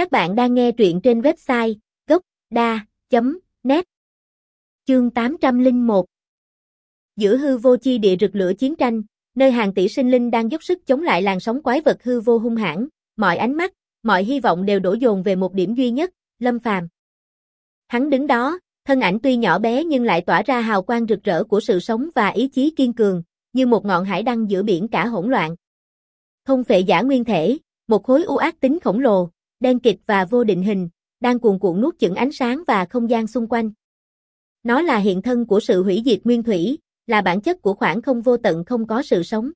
Các bạn đang nghe truyện trên website gốc.da.net Chương 801 Giữa hư vô chi địa rực lửa chiến tranh, nơi hàng tỷ sinh linh đang dốc sức chống lại làn sóng quái vật hư vô hung hãn, mọi ánh mắt, mọi hy vọng đều đổ dồn về một điểm duy nhất, Lâm Phàm. Hắn đứng đó, thân ảnh tuy nhỏ bé nhưng lại tỏa ra hào quang rực rỡ của sự sống và ý chí kiên cường, như một ngọn hải đăng giữa biển cả hỗn loạn. Thông phệ giả nguyên thể, một khối u ác tính khổng lồ, đen kịch và vô định hình, đang cuồn cuộn nuốt chửng ánh sáng và không gian xung quanh. Nó là hiện thân của sự hủy diệt nguyên thủy, là bản chất của khoảng không vô tận không có sự sống.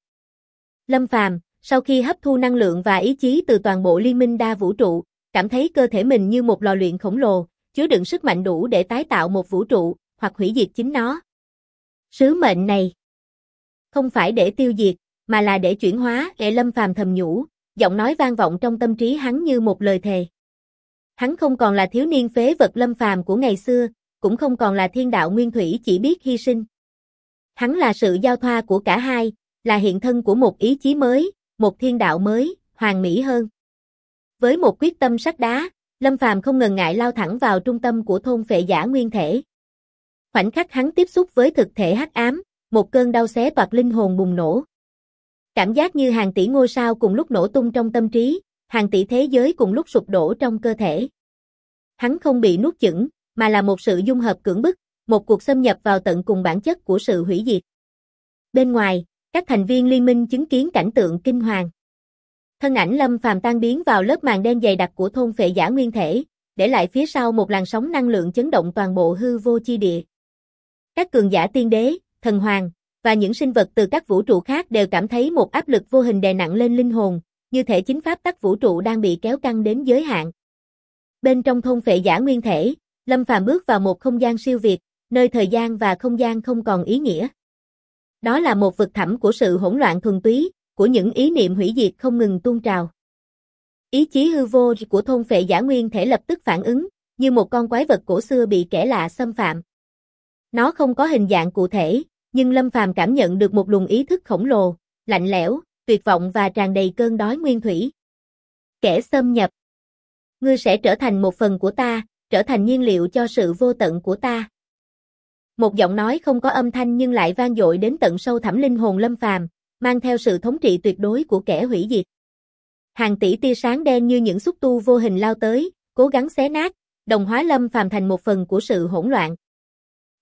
Lâm Phàm, sau khi hấp thu năng lượng và ý chí từ toàn bộ liên minh đa vũ trụ, cảm thấy cơ thể mình như một lò luyện khổng lồ, chứa đựng sức mạnh đủ để tái tạo một vũ trụ, hoặc hủy diệt chính nó. Sứ mệnh này không phải để tiêu diệt, mà là để chuyển hóa, để Lâm Phàm thầm nhủ, giọng nói vang vọng trong tâm trí hắn như một lời thề. Hắn không còn là thiếu niên phế vật Lâm Phàm của ngày xưa, cũng không còn là thiên đạo nguyên thủy chỉ biết hy sinh. Hắn là sự giao thoa của cả hai, là hiện thân của một ý chí mới, một thiên đạo mới, hoàn mỹ hơn. Với một quyết tâm sắt đá, Lâm Phàm không ngần ngại lao thẳng vào trung tâm của thôn phệ giả nguyên thể. Khoảnh khắc hắn tiếp xúc với thực thể hắc ám, một cơn đau xé toạc linh hồn bùng nổ. Cảm giác như hàng tỷ ngôi sao cùng lúc nổ tung trong tâm trí, hàng tỷ thế giới cùng lúc sụp đổ trong cơ thể. Hắn không bị nuốt chửng, mà là một sự dung hợp cưỡng bức, một cuộc xâm nhập vào tận cùng bản chất của sự hủy diệt. Bên ngoài, các thành viên liên minh chứng kiến cảnh tượng kinh hoàng. Thân ảnh Lâm Phàm tan biến vào lớp màn đen dày đặc của thôn phệ giả nguyên thể, để lại phía sau một làn sóng năng lượng chấn động toàn bộ hư vô chi địa. Các cường giả tiên đế, thần hoàng, và những sinh vật từ các vũ trụ khác đều cảm thấy một áp lực vô hình đè nặng lên linh hồn, như thể chính pháp tắc vũ trụ đang bị kéo căng đến giới hạn. Bên trong thôn phệ giả nguyên thể, Lâm Phàm bước vào một không gian siêu việt, nơi thời gian và không gian không còn ý nghĩa. Đó là một vực thẳm của sự hỗn loạn thuần túy, của những ý niệm hủy diệt không ngừng tuôn trào. Ý chí hư vô của thôn phệ giả nguyên thể lập tức phản ứng, như một con quái vật cổ xưa bị kẻ lạ xâm phạm. Nó không có hình dạng cụ thể, nhưng Lâm Phàm cảm nhận được một luồng ý thức khổng lồ, lạnh lẽo, tuyệt vọng và tràn đầy cơn đói nguyên thủy. Kẻ xâm nhập. Ngươi sẽ trở thành một phần của ta, trở thành nhiên liệu cho sự vô tận của ta. Một giọng nói không có âm thanh nhưng lại vang dội đến tận sâu thẳm linh hồn Lâm Phàm, mang theo sự thống trị tuyệt đối của kẻ hủy diệt. Hàng tỷ tia sáng đen như những xúc tu vô hình lao tới, cố gắng xé nát, đồng hóa Lâm Phàm thành một phần của sự hỗn loạn.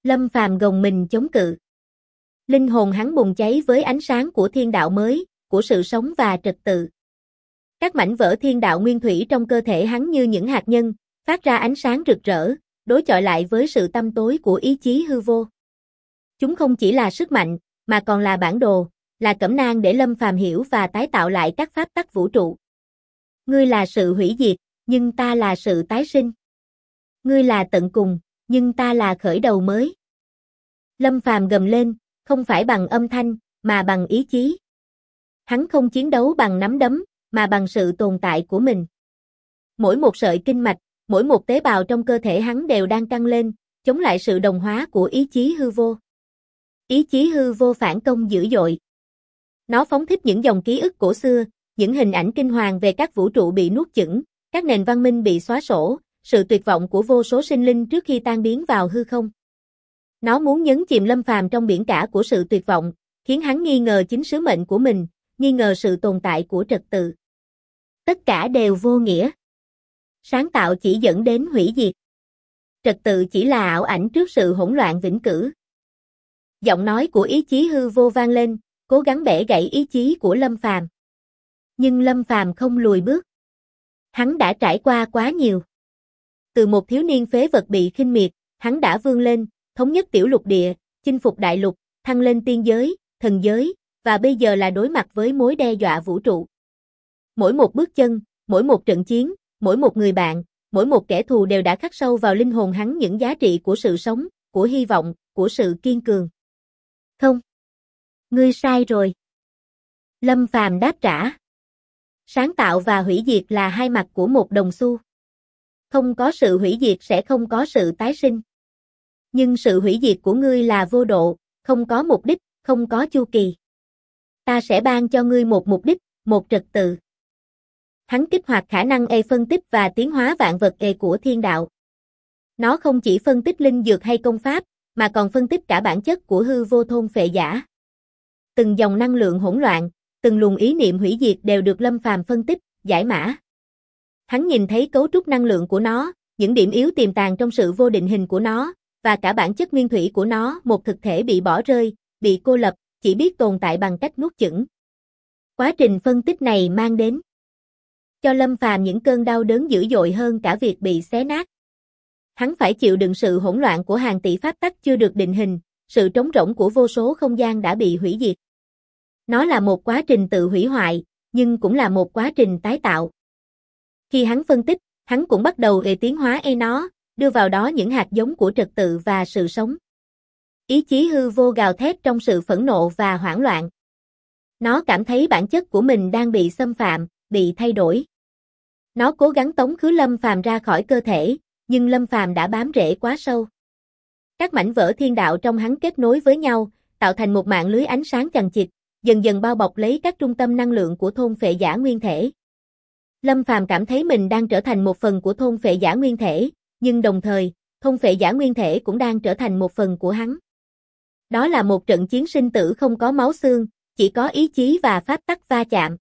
Lâm Phàm gồng mình chống cự. Linh hồn hắn bùng cháy với ánh sáng của thiên đạo mới, của sự sống và trật tự. Các mảnh vỡ thiên đạo nguyên thủy trong cơ thể hắn như những hạt nhân, phát ra ánh sáng rực rỡ, đối chọi lại với sự tâm tối của ý chí hư vô. Chúng không chỉ là sức mạnh, mà còn là bản đồ, là cẩm nang để Lâm Phàm hiểu và tái tạo lại các pháp tắc vũ trụ. Ngươi là sự hủy diệt, nhưng ta là sự tái sinh. Ngươi là tận cùng, nhưng ta là khởi đầu mới. Lâm Phàm gầm lên, không phải bằng âm thanh, mà bằng ý chí. Hắn không chiến đấu bằng nắm đấm, mà bằng sự tồn tại của mình. Mỗi một sợi kinh mạch, mỗi một tế bào trong cơ thể hắn đều đang căng lên, chống lại sự đồng hóa của ý chí hư vô. Ý chí hư vô phản công dữ dội. Nó phóng thích những dòng ký ức cổ xưa, những hình ảnh kinh hoàng về các vũ trụ bị nuốt chửng, các nền văn minh bị xóa sổ, sự tuyệt vọng của vô số sinh linh trước khi tan biến vào hư không. Nó muốn nhấn chìm Lâm Phàm trong biển cả của sự tuyệt vọng, khiến hắn nghi ngờ chính sứ mệnh của mình, nghi ngờ sự tồn tại của trật tự. Tất cả đều vô nghĩa. Sáng tạo chỉ dẫn đến hủy diệt. Trật tự chỉ là ảo ảnh trước sự hỗn loạn vĩnh cửu. Giọng nói của ý chí hư vô vang lên, cố gắng bẻ gãy ý chí của Lâm Phàm. Nhưng Lâm Phàm không lùi bước. Hắn đã trải qua quá nhiều. Từ một thiếu niên phế vật bị khinh miệt, hắn đã vươn lên, thống nhất tiểu lục địa, chinh phục đại lục, thăng lên tiên giới, thần giới, và bây giờ là đối mặt với mối đe dọa vũ trụ. Mỗi một bước chân, mỗi một trận chiến, mỗi một người bạn, mỗi một kẻ thù đều đã khắc sâu vào linh hồn hắn những giá trị của sự sống, của hy vọng, của sự kiên cường. Không. Ngươi sai rồi. Lâm Phàm đáp trả. Sáng tạo và hủy diệt là hai mặt của một đồng xu. Không có sự hủy diệt sẽ không có sự tái sinh nhưng sự hủy diệt của ngươi là vô độ, không có mục đích, không có chu kỳ. Ta sẽ ban cho ngươi một mục đích, một trật tự. Hắn kích hoạt khả năng E phân tích và tiến hóa vạn vật E của thiên đạo. Nó không chỉ phân tích linh dược hay công pháp, mà còn phân tích cả bản chất của hư vô thôn phệ giả. Từng dòng năng lượng hỗn loạn, từng luồng ý niệm hủy diệt đều được Lâm Phàm phân tích, giải mã. Hắn nhìn thấy cấu trúc năng lượng của nó, những điểm yếu tiềm tàng trong sự vô định hình của nó, và cả bản chất nguyên thủy của nó, một thực thể bị bỏ rơi, bị cô lập, chỉ biết tồn tại bằng cách nuốt chửng. Quá trình phân tích này mang đến cho Lâm Phàm những cơn đau đớn dữ dội hơn cả việc bị xé nát. Hắn phải chịu đựng sự hỗn loạn của hàng tỷ pháp tắc chưa được định hình, sự trống rỗng của vô số không gian đã bị hủy diệt. Nó là một quá trình tự hủy hoại, nhưng cũng là một quá trình tái tạo. Khi hắn phân tích, hắn cũng bắt đầu về tiến hóa e nó, đưa vào đó những hạt giống của trật tự và sự sống. Ý chí hư vô gào thét trong sự phẫn nộ và hoảng loạn. Nó cảm thấy bản chất của mình đang bị xâm phạm, bị thay đổi. Nó cố gắng tống khứ Lâm Phàm ra khỏi cơ thể, nhưng Lâm Phàm đã bám rễ quá sâu. Các mảnh vỡ thiên đạo trong hắn kết nối với nhau, tạo thành một mạng lưới ánh sáng chằng chịt, dần dần bao bọc lấy các trung tâm năng lượng của thôn phệ giả nguyên thể. Lâm Phàm cảm thấy mình đang trở thành một phần của thôn phệ giả nguyên thể, nhưng đồng thời, thông phệ giả nguyên thể cũng đang trở thành một phần của hắn. Đó là một trận chiến sinh tử không có máu xương, chỉ có ý chí và pháp tắc va chạm.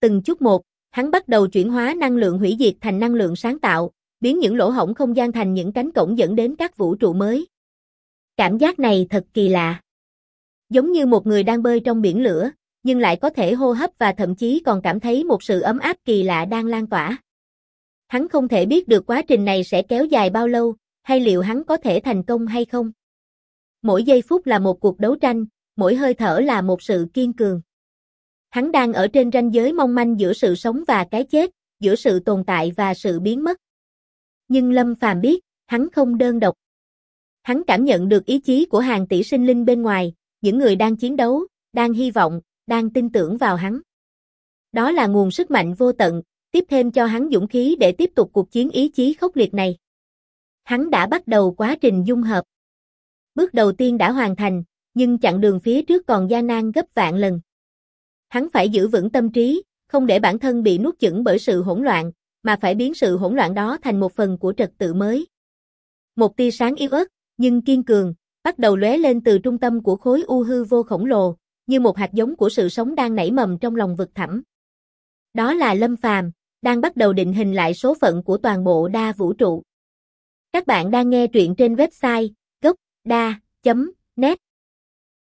Từng chút một, hắn bắt đầu chuyển hóa năng lượng hủy diệt thành năng lượng sáng tạo, biến những lỗ hổng không gian thành những cánh cổng dẫn đến các vũ trụ mới. Cảm giác này thật kỳ lạ. Giống như một người đang bơi trong biển lửa, nhưng lại có thể hô hấp và thậm chí còn cảm thấy một sự ấm áp kỳ lạ đang lan tỏa. Hắn không thể biết được quá trình này sẽ kéo dài bao lâu, hay liệu hắn có thể thành công hay không. Mỗi giây phút là một cuộc đấu tranh, mỗi hơi thở là một sự kiên cường. Hắn đang ở trên ranh giới mong manh giữa sự sống và cái chết, giữa sự tồn tại và sự biến mất. Nhưng Lâm Phàm biết, hắn không đơn độc. Hắn cảm nhận được ý chí của hàng tỷ sinh linh bên ngoài, những người đang chiến đấu, đang hy vọng, đang tin tưởng vào hắn. Đó là nguồn sức mạnh vô tận, tiếp thêm cho hắn dũng khí để tiếp tục cuộc chiến ý chí khốc liệt này. Hắn đã bắt đầu quá trình dung hợp. Bước đầu tiên đã hoàn thành, nhưng chặng đường phía trước còn gian nan gấp vạn lần. Hắn phải giữ vững tâm trí, không để bản thân bị nuốt chửng bởi sự hỗn loạn, mà phải biến sự hỗn loạn đó thành một phần của trật tự mới. Một tia sáng yếu ớt, nhưng kiên cường, bắt đầu lóe lên từ trung tâm của khối u hư vô khổng lồ, như một hạt giống của sự sống đang nảy mầm trong lòng vực thẳm. Đó là Lâm Phàm, đang bắt đầu định hình lại số phận của toàn bộ đa vũ trụ. Các bạn đang nghe truyện trên website gocda.net